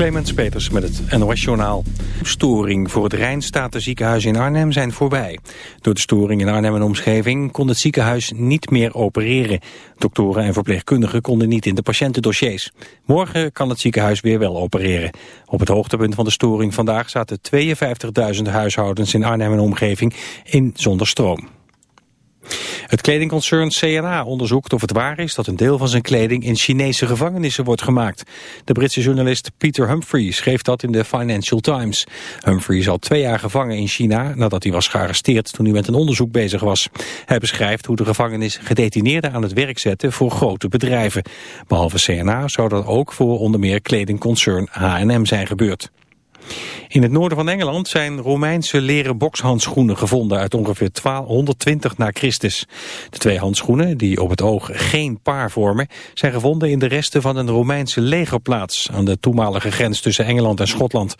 Clemens Peters met het NOS-journaal. Storing voor het Rijnstatenziekenhuis in Arnhem zijn voorbij. Door de storing in Arnhem en omgeving kon het ziekenhuis niet meer opereren. Doktoren en verpleegkundigen konden niet in de patiëntendossiers. Morgen kan het ziekenhuis weer wel opereren. Op het hoogtepunt van de storing vandaag zaten 52.000 huishoudens in Arnhem en omgeving in zonder stroom. Het kledingconcern CNA onderzoekt of het waar is dat een deel van zijn kleding in Chinese gevangenissen wordt gemaakt. De Britse journalist Peter Humphrey schreef dat in de Financial Times. Humphrey is al twee jaar gevangen in China nadat hij was gearresteerd toen hij met een onderzoek bezig was. Hij beschrijft hoe de gevangenis gedetineerden aan het werk zetten voor grote bedrijven. Behalve CNA zou dat ook voor onder meer kledingconcern H&M zijn gebeurd. In het noorden van Engeland zijn Romeinse leren bokshandschoenen gevonden uit ongeveer 1220 na Christus. De twee handschoenen, die op het oog geen paar vormen, zijn gevonden in de resten van een Romeinse legerplaats aan de toenmalige grens tussen Engeland en Schotland.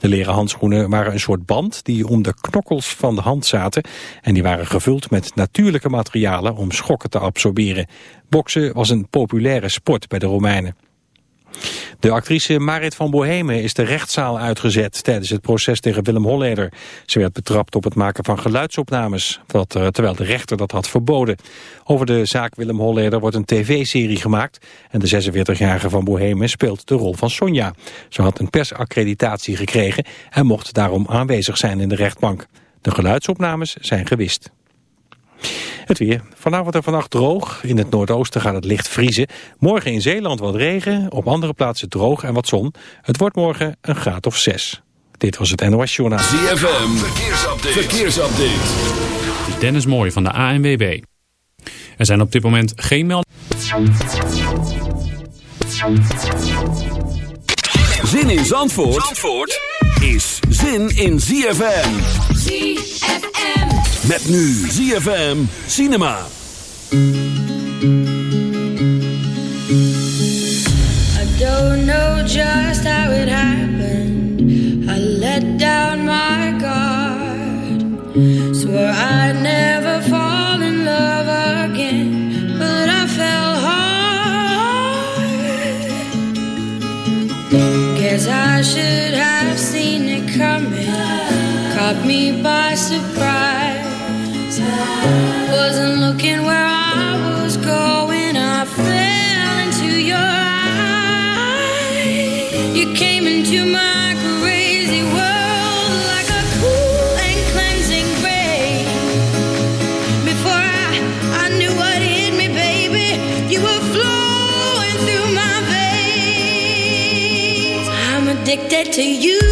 De leren handschoenen waren een soort band die om de knokkels van de hand zaten en die waren gevuld met natuurlijke materialen om schokken te absorberen. Boksen was een populaire sport bij de Romeinen. De actrice Marit van Bohemen is de rechtszaal uitgezet tijdens het proces tegen Willem Holleder. Ze werd betrapt op het maken van geluidsopnames, eh, terwijl de rechter dat had verboden. Over de zaak Willem Holleder wordt een tv-serie gemaakt en de 46-jarige van Bohemen speelt de rol van Sonja. Ze had een persaccreditatie gekregen en mocht daarom aanwezig zijn in de rechtbank. De geluidsopnames zijn gewist. Het weer. Vanavond en vannacht droog. In het noordoosten gaat het licht vriezen. Morgen in Zeeland wat regen. Op andere plaatsen droog en wat zon. Het wordt morgen een graad of zes. Dit was het NOS Journaal. ZFM. Verkeersupdate. Verkeersupdate. Dennis Mooi van de ANWB. Er zijn op dit moment geen meldingen. Zin in Zandvoort, Zandvoort is zin in ZFM. ZFM. Met nu ZFM Cinema. I don't know just how it happened. I let down my guard. Swore I'd never fall in love again. But I fell hard. Guess I should have seen it coming. Caught me by surprise. To you.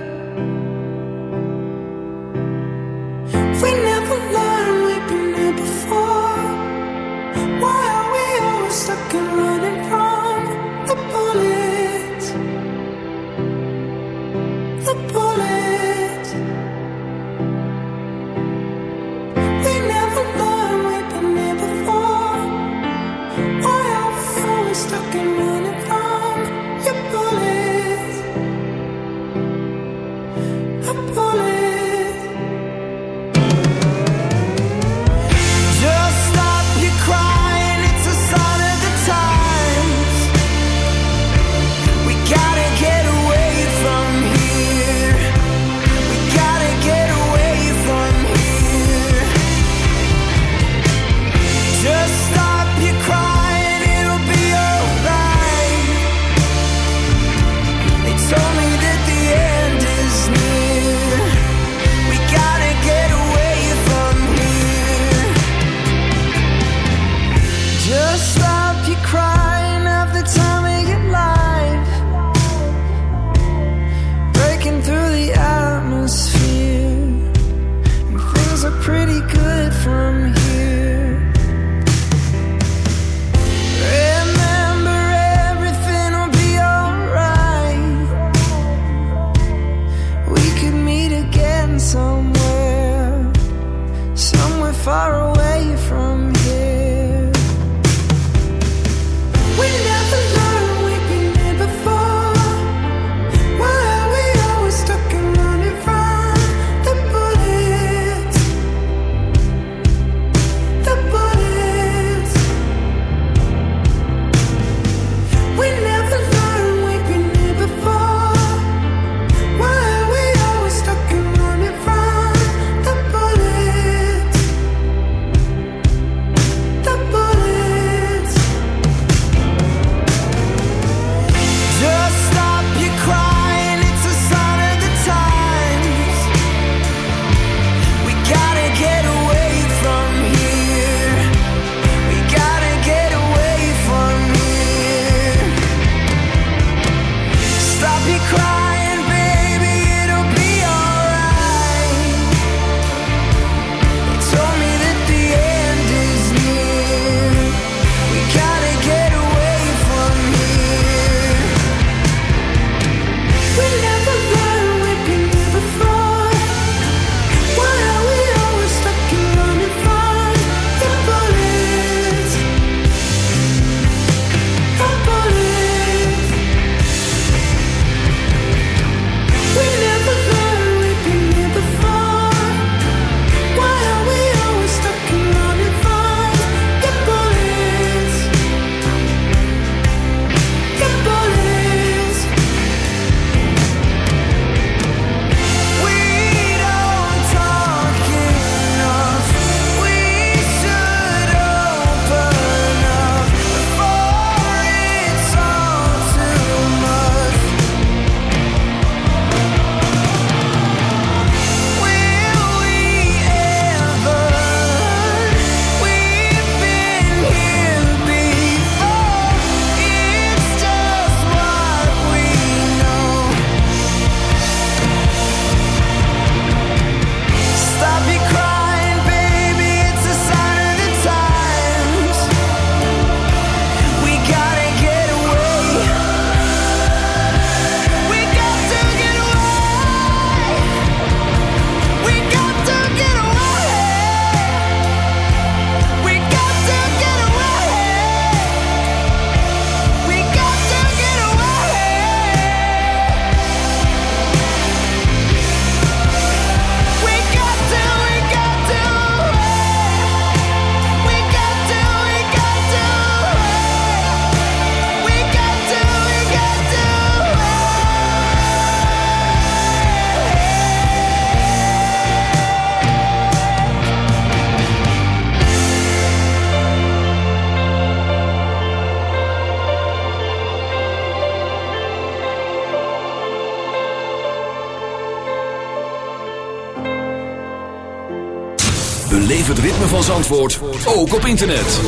het ritme van Zandvoort ook op internet.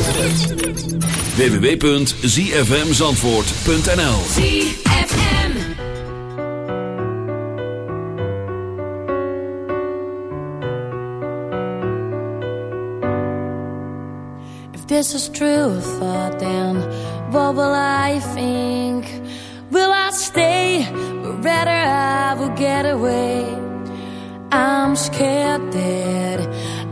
www.zfmzandvoort.nl If this is true of then what will I think? Will I stay? Or rather I will get away I'm scared that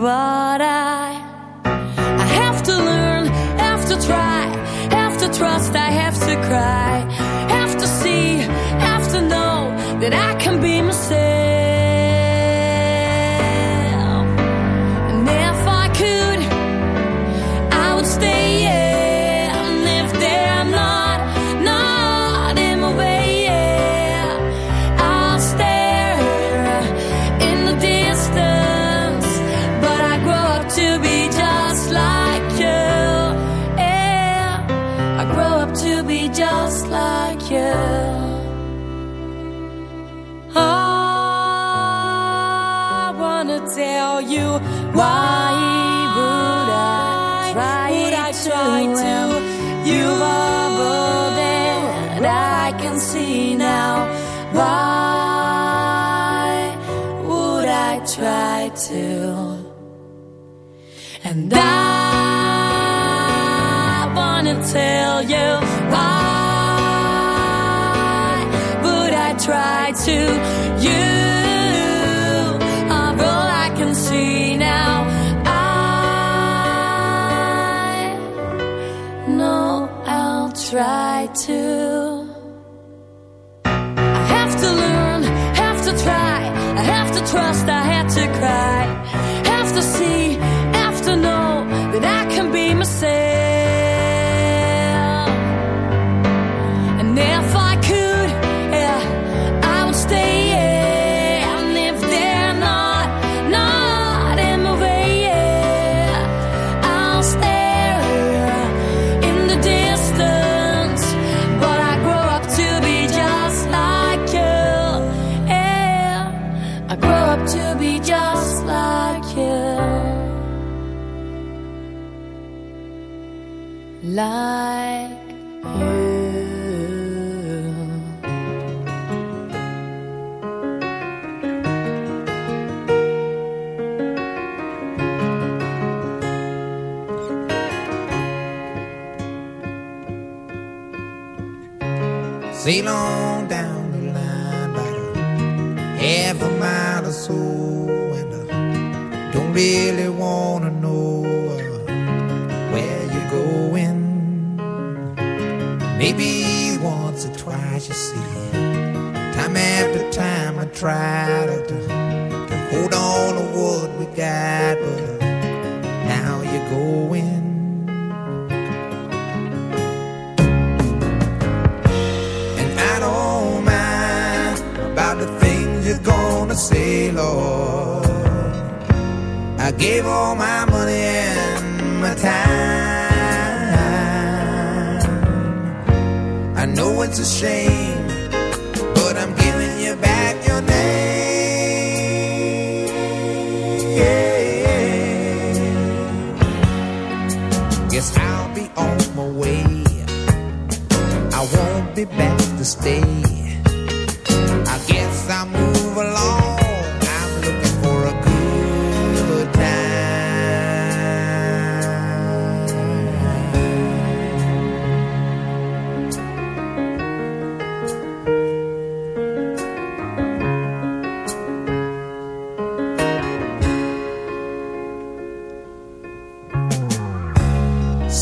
but I I have to learn, have to try, have to trust, I have to cry.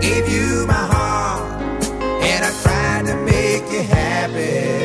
gave you my heart, and I tried to make you happy.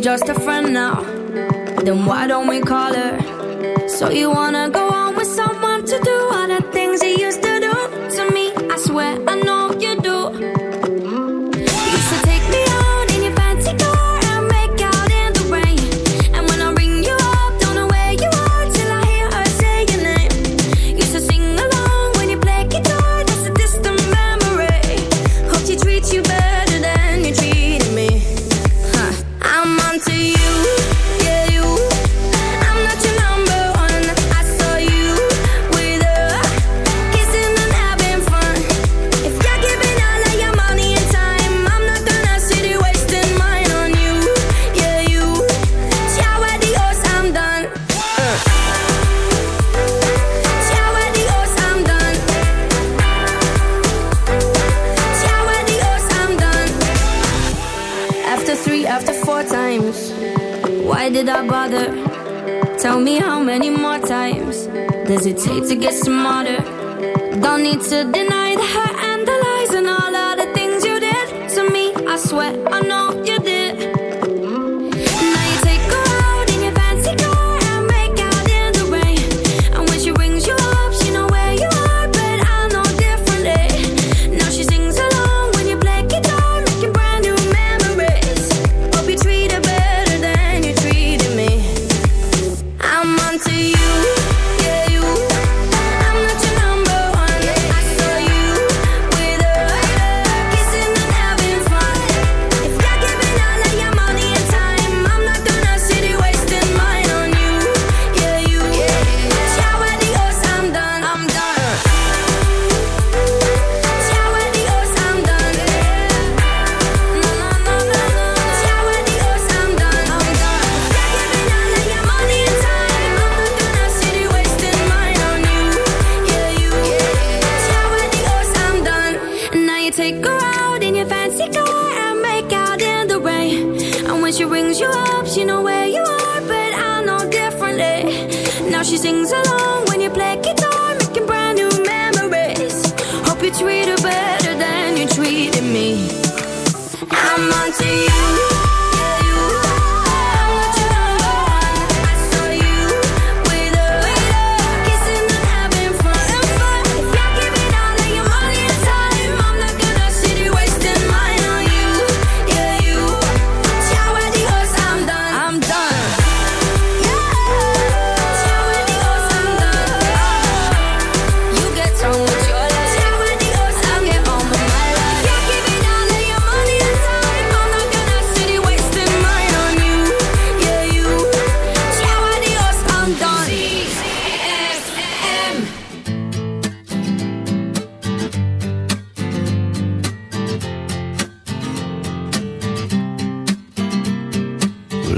just a friend now.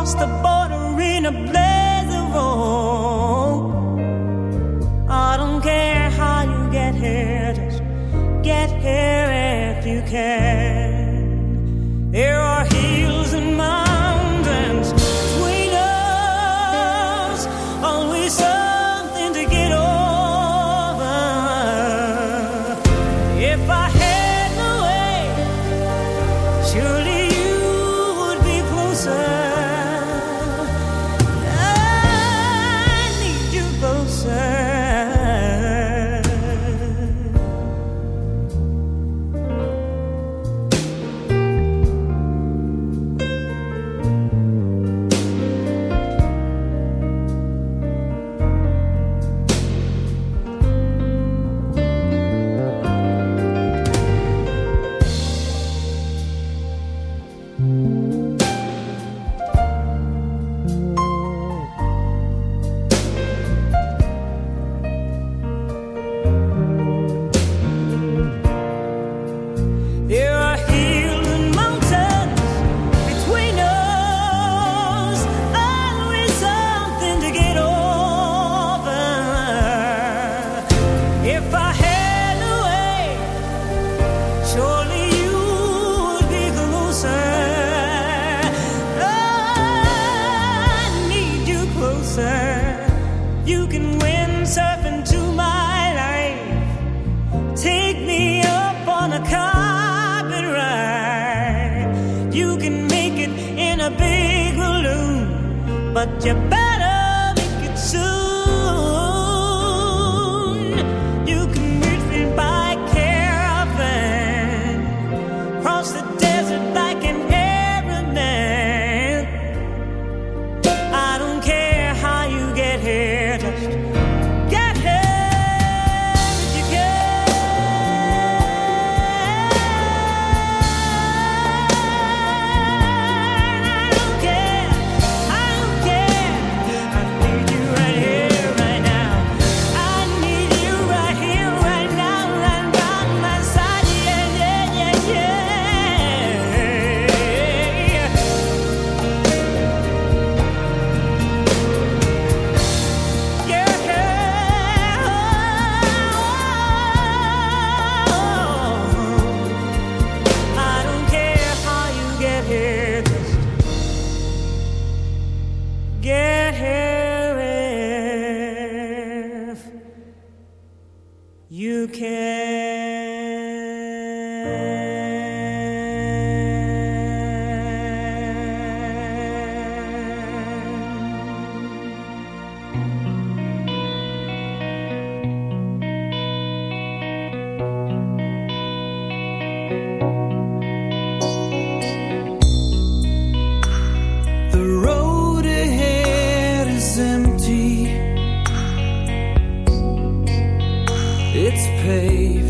cross the border in a blaze of hope. I don't care how you get here, just get here if you can. But better paved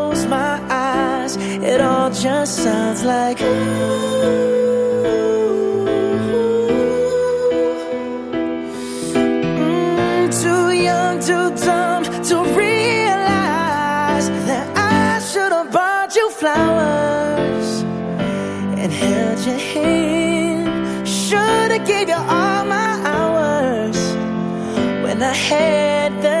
eyes. It all just sounds like Mm, too young, too dumb to realize that I should have bought you flowers and held your hand. Should have gave you all my hours when I had the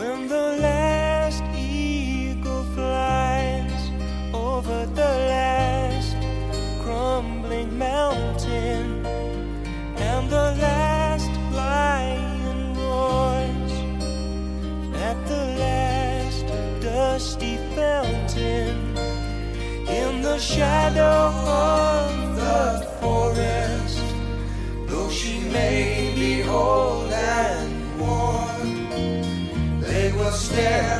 When the last eagle flies over the last crumbling mountain, and the last lion roars at the last dusty fountain, in the shadow They